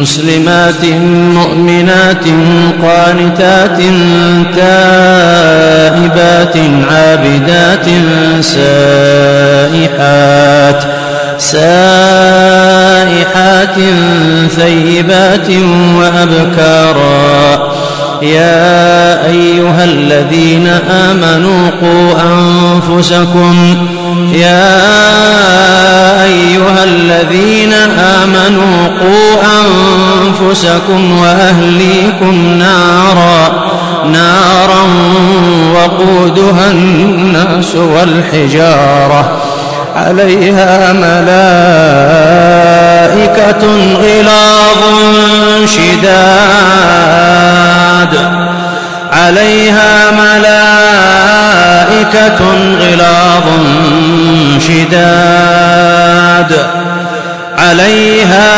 مسلمات مؤمنات قانتات تائبات عابدات سائحات سائحات ثيبات وأبكارا. يا أيها الذين آمنوا قوا أنفسكم. يا أيها الذين آمنوا قوا أنفسكم وأهليكم نارا نارا وقودها الناس والحجارة. عليها ملائكة غلاظ شداد. عليها ملائكة غلاظ شداد. عليها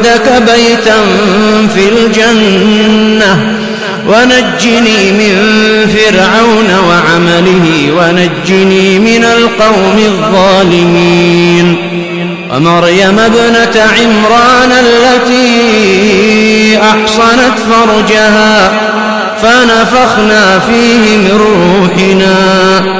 عندك بيتا في الجنة ونجني من فرعون وعمله ونجني من القوم الظالمين ومريم ابنة عمران التي أحصنت فرجها فنفخنا فيه من روحنا